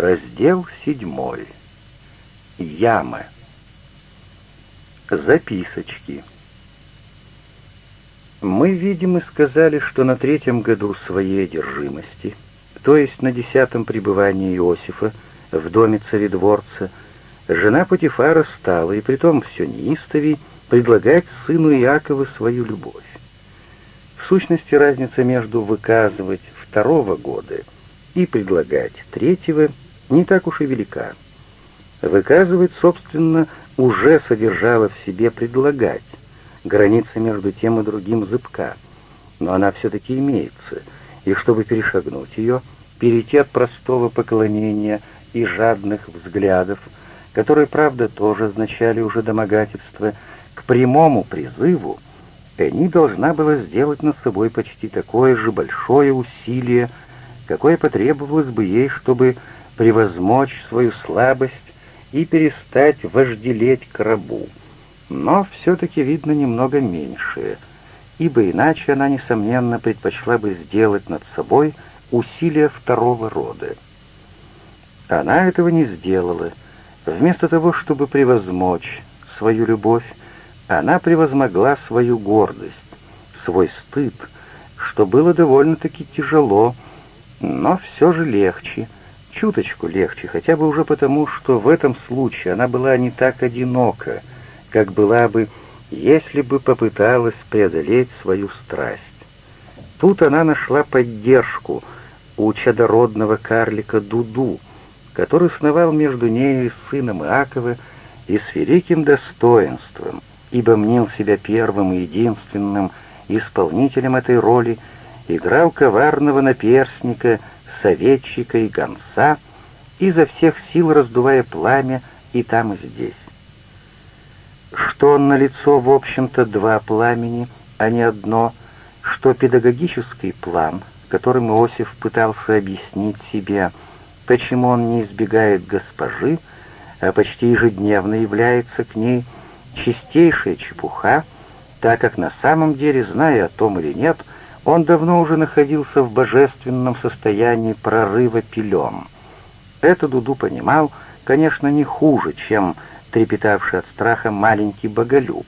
Раздел седьмой. Яма. Записочки. Мы, видимо, сказали, что на третьем году своей одержимости, то есть на десятом пребывании Иосифа в доме царедворца, жена Патифара стала, и притом все неистовей, предлагать сыну Иакова свою любовь. В сущности, разница между выказывать второго года и предлагать третьего не так уж и велика. Выказывать, собственно, уже содержала в себе предлагать. Граница между тем и другим зыбка, но она все-таки имеется, и чтобы перешагнуть ее, перейти от простого поклонения и жадных взглядов, которые, правда, тоже означали уже домогательство, к прямому призыву, Эни должна была сделать над собой почти такое же большое усилие, какое потребовалось бы ей, чтобы превозмочь свою слабость и перестать вожделеть к рабу. Но все-таки видно немного меньшее, ибо иначе она, несомненно, предпочла бы сделать над собой усилия второго рода. Она этого не сделала. Вместо того, чтобы превозмочь свою любовь, она превозмогла свою гордость, свой стыд, что было довольно-таки тяжело, но все же легче, чуточку легче, хотя бы уже потому, что в этом случае она была не так одинока, как была бы, если бы попыталась преодолеть свою страсть. Тут она нашла поддержку у чадородного карлика Дуду, который сновал между нею и сыном Иакова и с великим достоинством — ибо мнил себя первым и единственным исполнителем этой роли, играл коварного наперсника, советчика и гонца, изо всех сил раздувая пламя и там, и здесь. Что на лицо, в общем-то, два пламени, а не одно, что педагогический план, которым Иосиф пытался объяснить себе, почему он не избегает госпожи, а почти ежедневно является к ней чистейшая чепуха, так как на самом деле, зная о том или нет, он давно уже находился в божественном состоянии прорыва пилем. Это Дуду понимал, конечно, не хуже, чем трепетавший от страха маленький боголюб,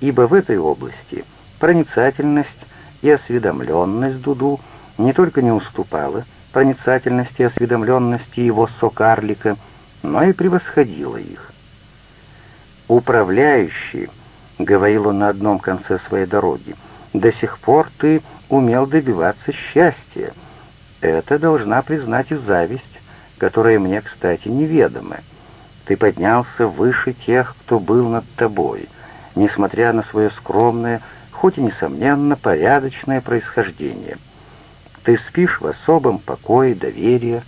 ибо в этой области проницательность и осведомленность Дуду не только не уступала проницательности и осведомленности его сокарлика, но и превосходила их. «Управляющий», — говорил он на одном конце своей дороги, — «до сих пор ты умел добиваться счастья. Это должна признать и зависть, которая мне, кстати, неведома. Ты поднялся выше тех, кто был над тобой, несмотря на свое скромное, хоть и, несомненно, порядочное происхождение. Ты спишь в особом покое доверия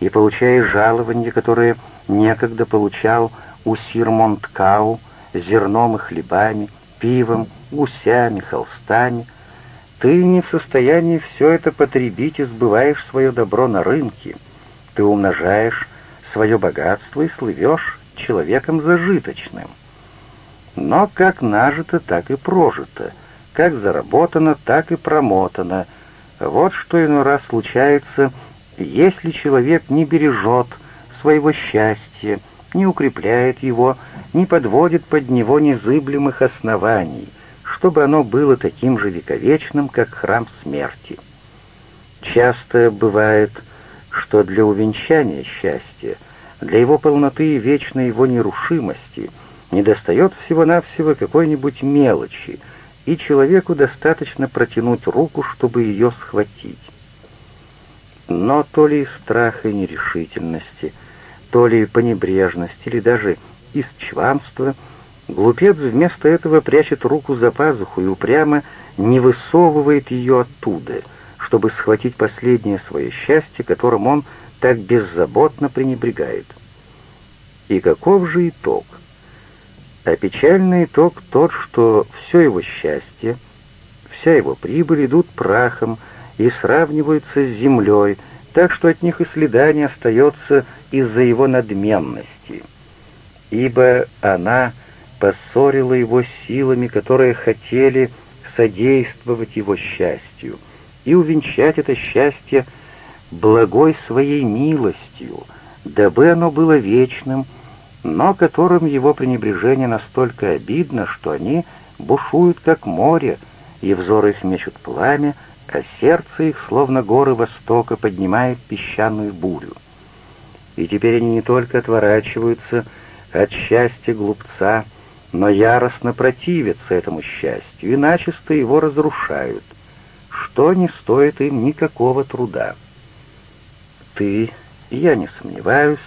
и получаешь жалование, которое некогда получал у Сирмонткау зерном и хлебами, пивом, гусями, холстами. Ты не в состоянии все это потребить и сбываешь свое добро на рынке. Ты умножаешь свое богатство и слывешь человеком зажиточным. Но как нажито, так и прожито, как заработано, так и промотано. Вот что иной раз случается, если человек не бережет своего счастья, не укрепляет его, не подводит под него незыблемых оснований, чтобы оно было таким же вековечным, как храм смерти. Часто бывает, что для увенчания счастья, для его полноты и вечной его нерушимости недостает всего-навсего какой-нибудь мелочи, и человеку достаточно протянуть руку, чтобы ее схватить. Но то ли из страха и нерешительности — то ли по небрежности, или даже из чванства, глупец вместо этого прячет руку за пазуху и упрямо не высовывает ее оттуда, чтобы схватить последнее свое счастье, которым он так беззаботно пренебрегает. И каков же итог? А печальный итог тот, что все его счастье, вся его прибыль идут прахом и сравниваются с землей, так что от них и следа не остается из-за его надменности, ибо она поссорила его силами, которые хотели содействовать его счастью, и увенчать это счастье благой своей милостью, дабы оно было вечным, но которым его пренебрежение настолько обидно, что они бушуют, как море, и взоры их мечут пламя, а сердце их, словно горы Востока, поднимает песчаную бурю. И теперь они не только отворачиваются от счастья глупца, но яростно противятся этому счастью и его разрушают, что не стоит им никакого труда. Ты, я не сомневаюсь,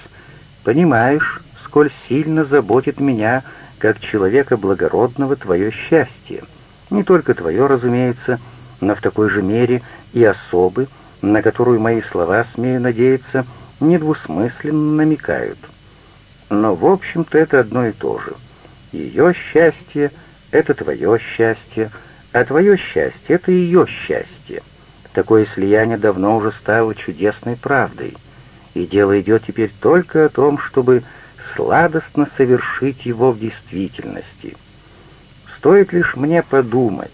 понимаешь, сколь сильно заботит меня, как человека благородного, твое счастье. Не только твое, разумеется, но в такой же мере и особы, на которую мои слова, смею надеяться, недвусмысленно намекают. Но, в общем-то, это одно и то же. Ее счастье — это твое счастье, а твое счастье — это ее счастье. Такое слияние давно уже стало чудесной правдой, и дело идет теперь только о том, чтобы сладостно совершить его в действительности. Стоит лишь мне подумать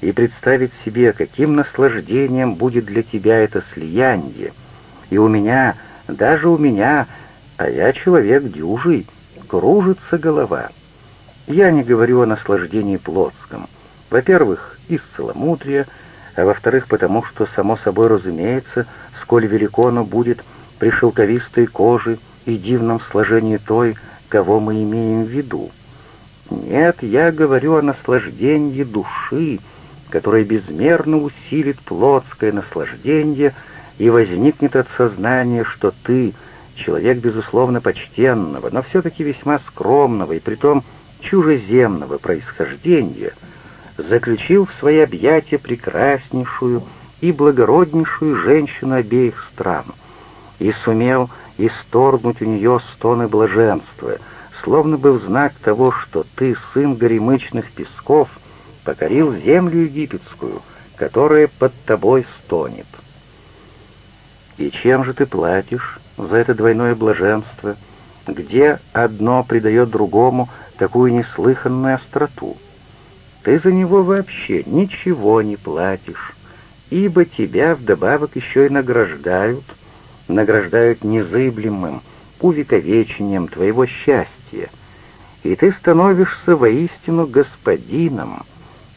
и представить себе, каким наслаждением будет для тебя это слияние, и у меня, даже у меня, а я человек дюжий, кружится голова. Я не говорю о наслаждении плотском. Во-первых, из целомудрия, а во-вторых, потому что, само собой разумеется, сколь велико оно будет при шелковистой коже и дивном сложении той, кого мы имеем в виду. Нет, я говорю о наслаждении души, которое безмерно усилит плотское наслаждение и возникнет от сознания, что ты, человек, безусловно, почтенного, но все-таки весьма скромного и притом чужеземного происхождения, заключил в свои объятия прекраснейшую и благороднейшую женщину обеих стран и сумел исторгнуть у нее стоны блаженства, словно бы в знак того, что ты, сын горемычных песков, покорил землю египетскую, которая под тобой стонет. И чем же ты платишь за это двойное блаженство, где одно придает другому такую неслыханную остроту? Ты за него вообще ничего не платишь, ибо тебя вдобавок еще и награждают — награждают незыблемым увековечением твоего счастья, и ты становишься воистину господином,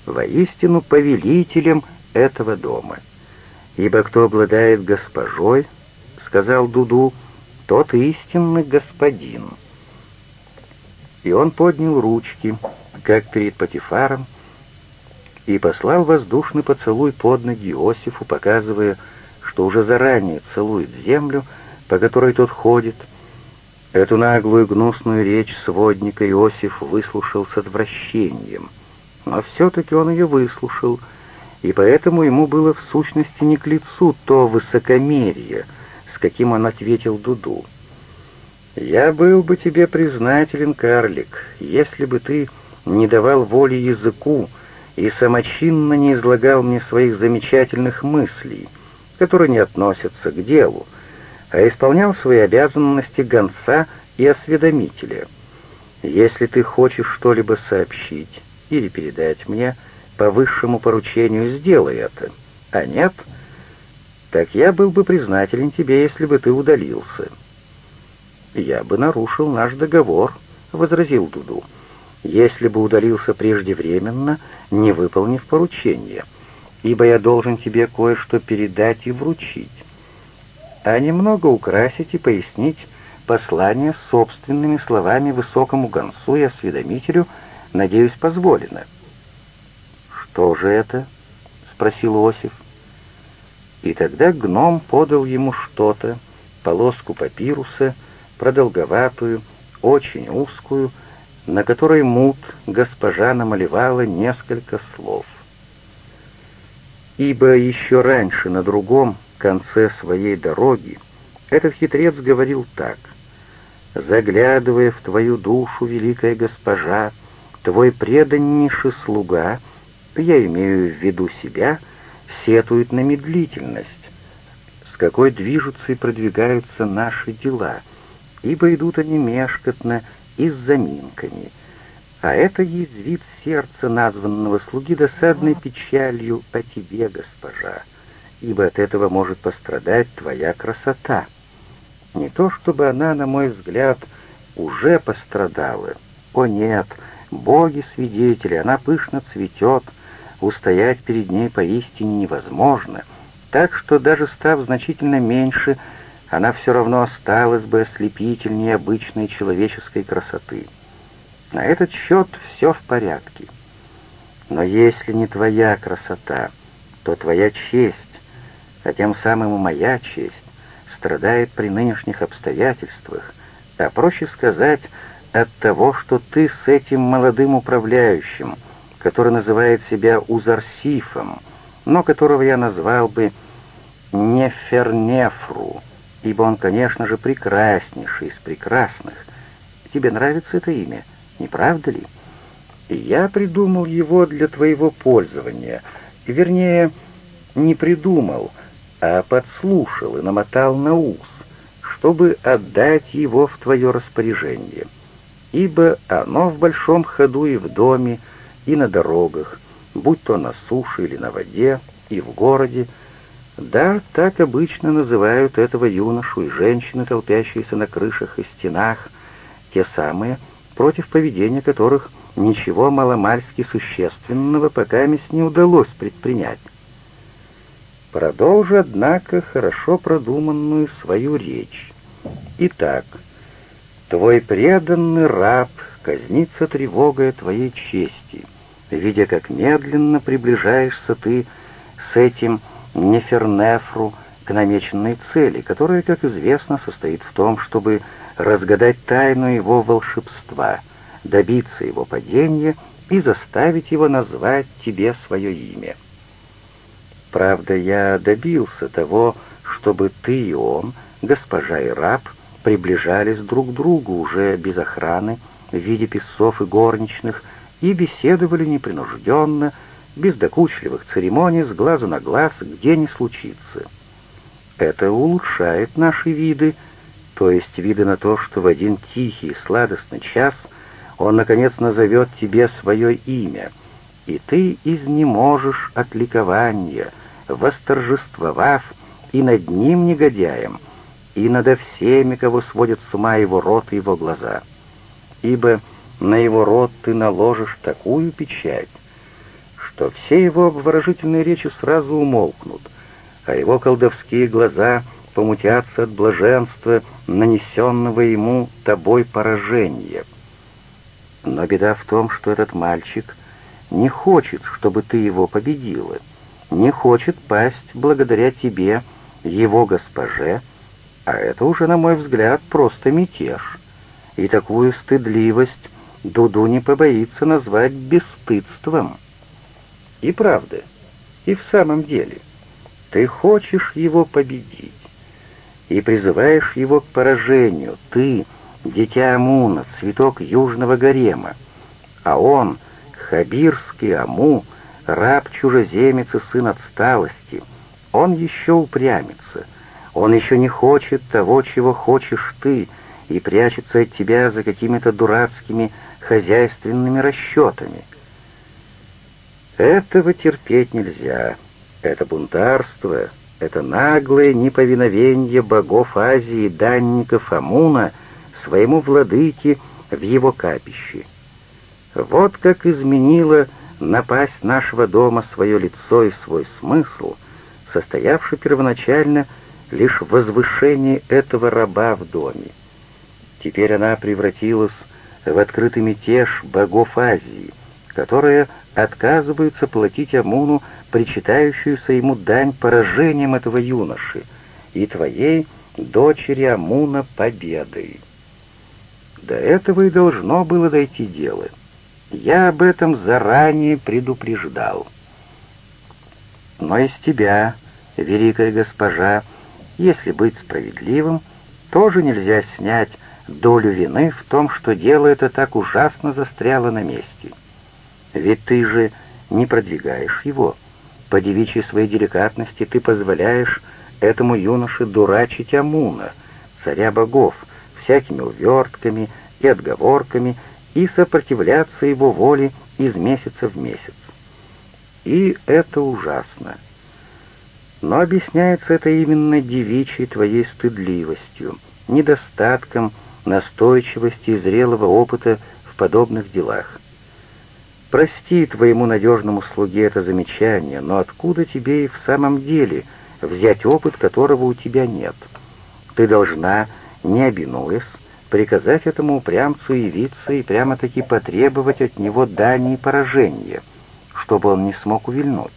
воистину повелителем этого дома. Ибо кто обладает госпожой, — сказал Дуду, — тот истинный господин. И он поднял ручки, как перед Патифаром, и послал воздушный поцелуй под ноги Иосифу, показывая, что уже заранее целует землю, по которой тот ходит. Эту наглую гнусную речь сводника Иосиф выслушал с отвращением. Но все-таки он ее выслушал, и поэтому ему было в сущности не к лицу то высокомерие, каким он ответил Дуду. «Я был бы тебе признателен, карлик, если бы ты не давал воли языку и самочинно не излагал мне своих замечательных мыслей» которые не относятся к делу, а исполнял свои обязанности гонца и осведомителя. Если ты хочешь что-либо сообщить или передать мне по высшему поручению, сделай это, а нет, так я был бы признателен тебе, если бы ты удалился. Я бы нарушил наш договор, — возразил Дуду, — если бы удалился преждевременно, не выполнив поручение — ибо я должен тебе кое-что передать и вручить, а немного украсить и пояснить послание собственными словами высокому гонцу и осведомителю, надеюсь, позволено. «Что же это?» — спросил Осиф. И тогда гном подал ему что-то, полоску папируса, продолговатую, очень узкую, на которой мут госпожа намалевала несколько слов ибо еще раньше на другом конце своей дороги этот хитрец говорил так. «Заглядывая в твою душу, великая госпожа, твой преданнейший слуга, я имею в виду себя, сетует на медлительность, с какой движутся и продвигаются наши дела, ибо идут они мешкотно и с заминками» а это язвит сердце названного слуги досадной печалью о тебе, госпожа, ибо от этого может пострадать твоя красота. Не то чтобы она, на мой взгляд, уже пострадала. О нет, боги-свидетели, она пышно цветет, устоять перед ней поистине невозможно, так что даже став значительно меньше, она все равно осталась бы ослепительнее обычной человеческой красоты. На этот счет все в порядке. Но если не твоя красота, то твоя честь, а тем самым и моя честь, страдает при нынешних обстоятельствах, а проще сказать, от того, что ты с этим молодым управляющим, который называет себя Узарсифом, но которого я назвал бы Нефернефру, ибо он, конечно же, прекраснейший из прекрасных. Тебе нравится это имя, не правда ли? Я придумал его для твоего пользования, вернее, не придумал, а подслушал и намотал на ус, чтобы отдать его в твое распоряжение, ибо оно в большом ходу и в доме, и на дорогах, будь то на суше или на воде, и в городе. Да, так обычно называют этого юношу и женщины, толпящиеся на крышах и стенах, те самые, против поведения которых ничего маломальски существенного пока не удалось предпринять. Продолжи, однако, хорошо продуманную свою речь. Итак, твой преданный раб казнится тревогой твоей чести, видя, как медленно приближаешься ты с этим нефернефру к намеченной цели, которая, как известно, состоит в том, чтобы разгадать тайну его волшебства, добиться его падения и заставить его назвать тебе свое имя. Правда, я добился того, чтобы ты и он, госпожа и раб, приближались друг к другу уже без охраны, в виде песцов и горничных, и беседовали непринужденно, без докучливых церемоний, с глазу на глаз, где не случится. Это улучшает наши виды, то есть виды на то, что в один тихий и сладостный час он, наконец, назовет тебе свое имя, и ты изнеможешь от ликования — восторжествовав и над ним негодяем, и над всеми, кого сводят с ума его рот и его глаза. Ибо на его рот ты наложишь такую печать, что все его обворожительные речи сразу умолкнут, а его колдовские глаза помутятся от блаженства, нанесенного ему тобой поражения. Но беда в том, что этот мальчик не хочет, чтобы ты его победила — не хочет пасть благодаря тебе, его госпоже, а это уже, на мой взгляд, просто мятеж. И такую стыдливость Дуду не побоится назвать бесстыдством. И правда, и в самом деле, ты хочешь его победить и призываешь его к поражению, ты, дитя Амуна, цветок южного гарема, а он, хабирский Аму, раб-чужеземец и сын отсталости. Он еще упрямится. Он еще не хочет того, чего хочешь ты, и прячется от тебя за какими-то дурацкими хозяйственными расчетами. Этого терпеть нельзя. Это бунтарство, это наглое неповиновение богов Азии, данников Амуна, своему владыке в его капище. Вот как изменило напасть нашего дома свое лицо и свой смысл, состоявший первоначально лишь в возвышении этого раба в доме. Теперь она превратилась открытый мятеж богов Азии, которые отказываются платить Амуну причитающуюся ему дань поражением этого юноши и твоей дочери Амуна победой. До этого и должно было дойти дело — я об этом заранее предупреждал. Но из тебя, великая госпожа, если быть справедливым, тоже нельзя снять долю вины в том, что дело это так ужасно застряло на месте. Ведь ты же не продвигаешь его. По девичьей своей деликатности ты позволяешь этому юноше дурачить Амуна, царя богов, всякими увертками и отговорками, и сопротивляться его воле из месяца в месяц. И это ужасно. Но объясняется это именно девичьей твоей стыдливостью, недостатком настойчивости и зрелого опыта в подобных делах. Прости твоему надежному слуге это замечание, но откуда тебе и в самом деле взять опыт, которого у тебя нет? Ты должна, не обинуясь, приказать этому упрямцу явиться и прямо-таки потребовать от него дани и поражения, чтобы он не смог увильнуть.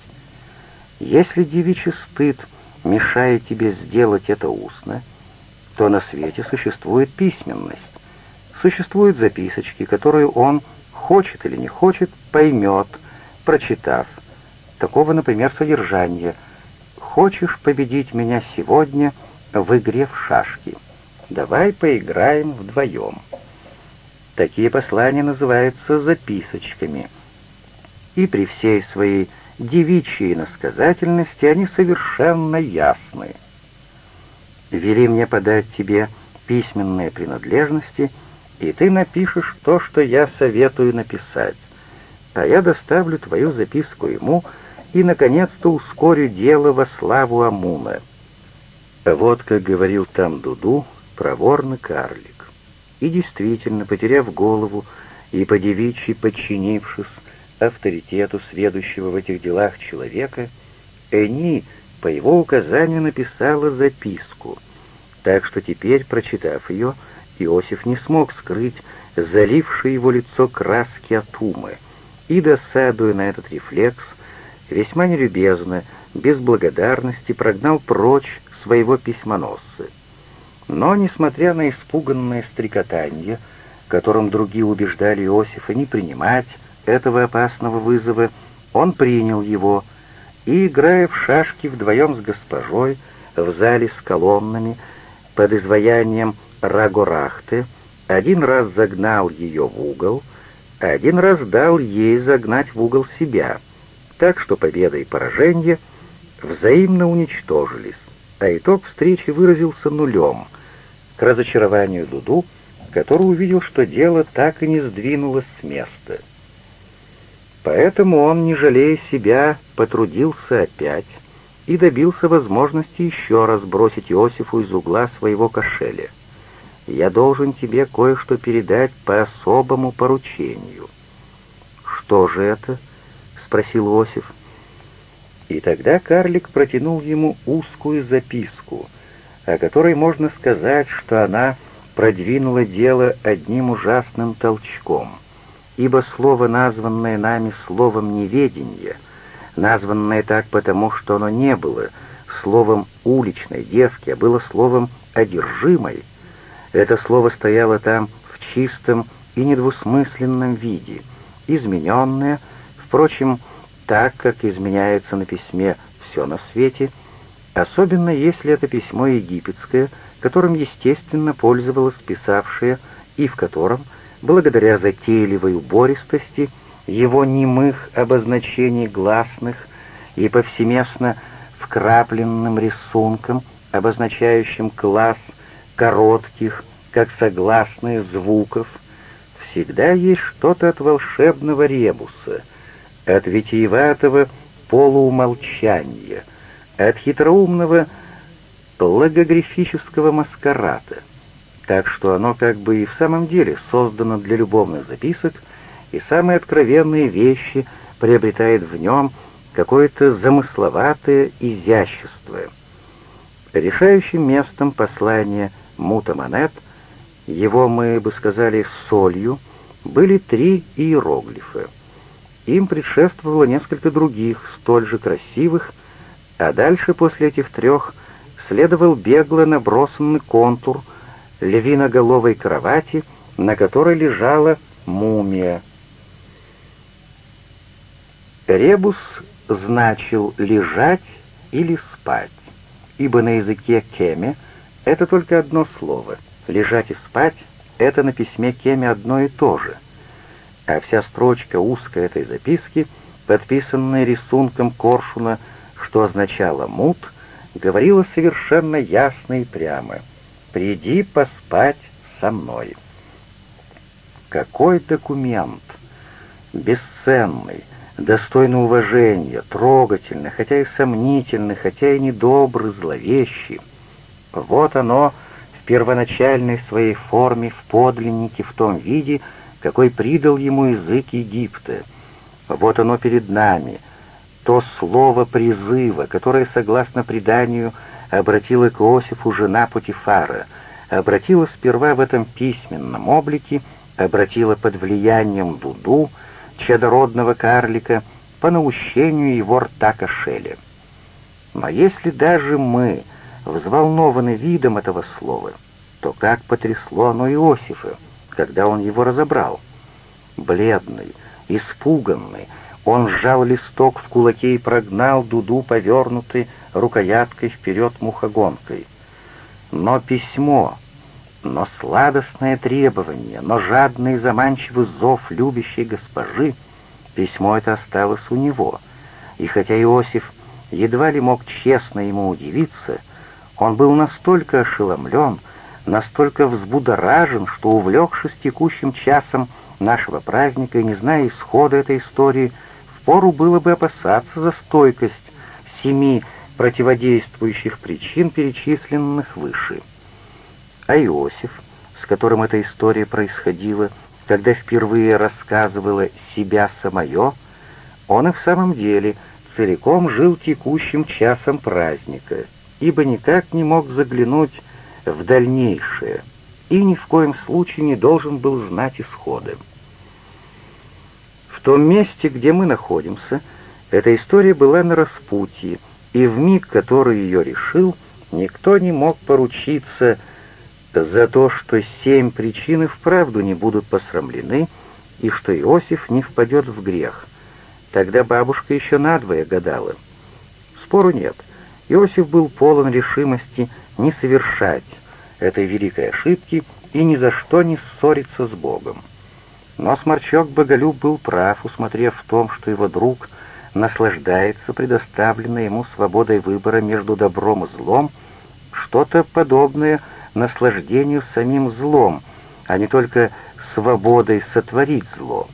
Если девичий стыд мешает тебе сделать это устно, то на свете существует письменность. Существуют записочки, которые он хочет или не хочет, поймет, прочитав. Такого, например, содержания «Хочешь победить меня сегодня в игре в шашки? Давай поиграем вдвоем». Такие послания называются записочками. И при всей своей девичьей насказательности они совершенно ясны. «Вели мне подать тебе письменные принадлежности», и ты напишешь то, что я советую написать, а я доставлю твою записку ему и, наконец-то, ускорю дело во славу Амуна». Вот как говорил там Дуду, проворный карлик. И действительно, потеряв голову и по-девичьи подчинившись авторитету сведущего в этих делах человека, Эни по его указанию написала записку, так что теперь, прочитав ее, Иосиф не смог скрыть залившее его лицо краски от умы, и, досадуя на этот рефлекс, весьма нелюбезно, без благодарности прогнал прочь своего письмоносца. Но, несмотря на испуганное стрекотанье, которым другие убеждали Иосифа не принимать этого опасного вызова, он принял его и, играя в шашки вдвоем с госпожой в зале с колоннами под изваянием Рагорахте один раз загнал ее в угол, а один раз дал ей загнать в угол себя, так что победа и поражение взаимно уничтожились, а итог встречи выразился нулем, к разочарованию Дуду, который увидел, что дело так и не сдвинулось с места. Поэтому он, не жалея себя, потрудился опять и добился возможности еще раз бросить Иосифу из угла своего кошеля я должен тебе кое-что передать по особому поручению». «Что же это?» — спросил Осиф. И тогда карлик протянул ему узкую записку, о которой можно сказать, что она продвинула дело одним ужасным толчком, ибо слово, названное нами словом неведения, названное так потому, что оно не было словом уличной девки, а было словом одержимой, это слово стояло там в чистом и недвусмысленном виде, измененное, впрочем, так, как изменяется на письме все на свете, особенно если это письмо египетское, которым, естественно, пользовалась писавшая, и в котором, благодаря затейливой убористости, его немых обозначений гласных и повсеместно вкрапленным рисунком, обозначающим класс коротких, как согласные звуков, всегда есть что-то от волшебного ребуса, от витиеватого полуумолчания, от хитроумного логографического маскарата, так что оно как бы и в самом деле создано для любовных записок, и самые откровенные вещи приобретает в нем какое-то замысловатое изящество. Решающим местом послания Мутаманет — его, мы бы сказали, солью, были три иероглифа. Им предшествовало несколько других, столь же красивых, а дальше после этих трех следовал бегло набросанный контур львиноголовой кровати, на которой лежала мумия. Ребус значил «лежать» или «спать», ибо на языке кеме это только одно слово — Лежать и спать — это на письме Кеме одно и то же. А вся строчка узкой этой записки, подписанная рисунком коршуна, что означало «мут», говорила совершенно ясно и прямо «Приди поспать со мной». Какой документ! Бесценный, достойный уважения, трогательный, хотя и сомнительный, хотя и недобрый, зловещий. Вот оно в первоначальной своей форме, в подлиннике, в том виде, какой придал ему язык Египта. Вот оно перед нами, то слово призыва, которое, согласно преданию, обратила к Иосифу жена Путифара, обратила сперва в этом письменном облике, обратила под влиянием Дуду, чадородного карлика, по наущению его рта кошеля. Но если даже мы взволнованы видом этого слова, то как потрясло оно Иосифа, когда он его разобрал. Бледный, испуганный, он сжал листок в кулаке и прогнал дуду, повернутый рукояткой вперед мухогонкой. Но письмо, но сладостное требование, но жадный и заманчивый зов любящей госпожи, письмо это осталось у него. И хотя Иосиф едва ли мог честно ему удивиться, он был настолько ошеломлен, настолько взбудоражен, что, увлекшись текущим часом нашего праздника и не зная исхода этой истории, впору было бы опасаться за стойкость семи противодействующих причин, перечисленных выше. А Иосиф, с которым эта история происходила, когда впервые рассказывала себя самое, он и в самом деле целиком жил текущим часом праздника, ибо никак не мог заглянуть в дальнейшее и ни в коем случае не должен был знать исхода. В том месте, где мы находимся, эта история была на распутье, и в миг, который ее решил, никто не мог поручиться за то, что семь причин и вправду не будут посрамлены, и что Иосиф не впадет в грех. Тогда бабушка еще надвое гадала. Спору нет. Иосиф был полон решимости не совершать этой великой ошибки и ни за что не ссориться с Богом. Но Сморчок Боголюб был прав, усмотрев в том, что его друг наслаждается предоставленной ему свободой выбора между добром и злом, что-то подобное наслаждению самим злом, а не только свободой сотворить зло.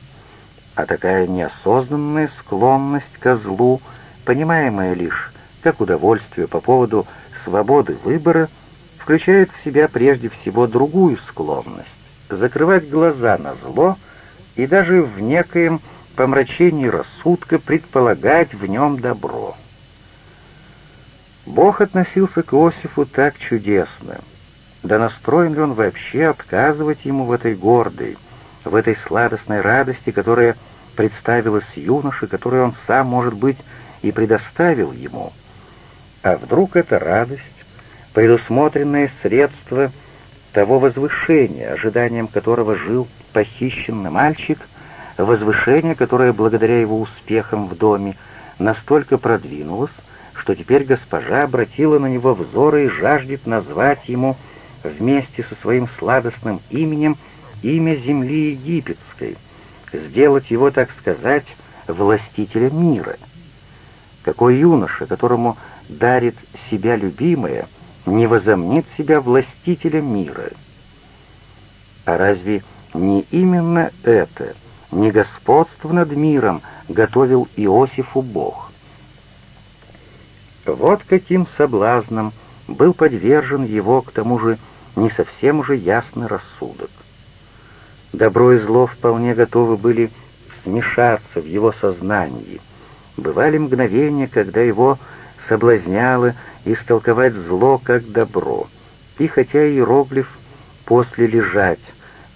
А такая неосознанная склонность ко злу, понимаемая лишь как удовольствие по поводу свободы выбора, включает в себя прежде всего другую склонность — закрывать глаза на зло и даже в некоем помрачении рассудка предполагать в нем добро. Бог относился к Иосифу так чудесно. Да настроен ли он вообще отказывать ему в этой гордой, в этой сладостной радости, которая представилась юноше, которую он сам, может быть, и предоставил ему — а вдруг эта радость, предусмотренное средство того возвышения, ожиданием которого жил похищенный мальчик, возвышение, которое благодаря его успехам в доме настолько продвинулось, что теперь госпожа обратила на него взоры и жаждет назвать ему вместе со своим сладостным именем имя земли египетской, сделать его, так сказать, властителем мира. Какой юноша, которому дарит себя любимое, не возомнит себя властителем мира. А разве не именно это, не господство над миром, готовил Иосифу Бог? Вот каким соблазном был подвержен его, к тому же, не совсем уже ясный рассудок. Добро и зло вполне готовы были смешаться в его сознании. Бывали мгновения, когда его соблазняло истолковать зло как добро. И хотя иероглиф «после лежать»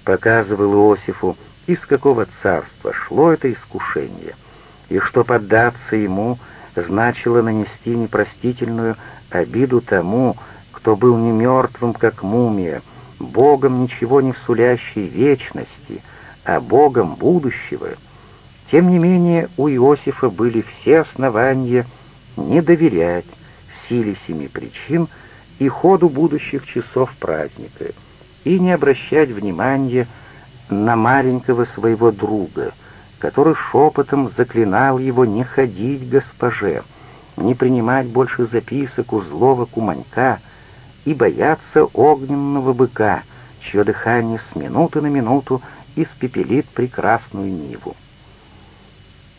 показывал Иосифу, из какого царства шло это искушение, и что поддаться ему значило нанести непростительную обиду тому, кто был не мертвым, как мумия, Богом ничего не сулящей вечности, а Богом будущего. Тем не менее, у Иосифа были все основания не доверять силе семи причин и ходу будущих часов праздника, и не обращать внимания маленького своего друга, который шепотом заклинал его не ходить госпоже, не принимать больше записок у злого куманька и бояться огненного быка, чье дыхание с минуты на минуту испепелит прекрасную Ниву.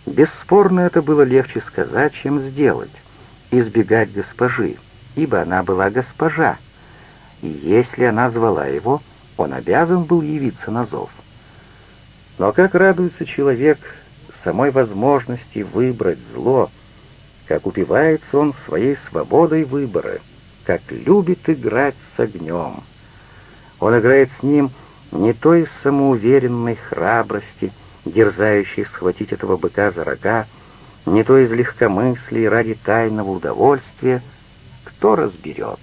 Бесспорно, это было легче сказать, чем сделать. Избегать госпожи, ибо она была госпожа. И если она звала его, он обязан был явиться на зов. Но как радуется человек самой возможности выбрать зло, как упивается он своей свободой выбора, как любит играть с огнем. Он играет с ним не той самоуверенной храбрости, дерзающей схватить этого быка за рога, не то из легкомыслия ради тайного удовольствия, кто разберет.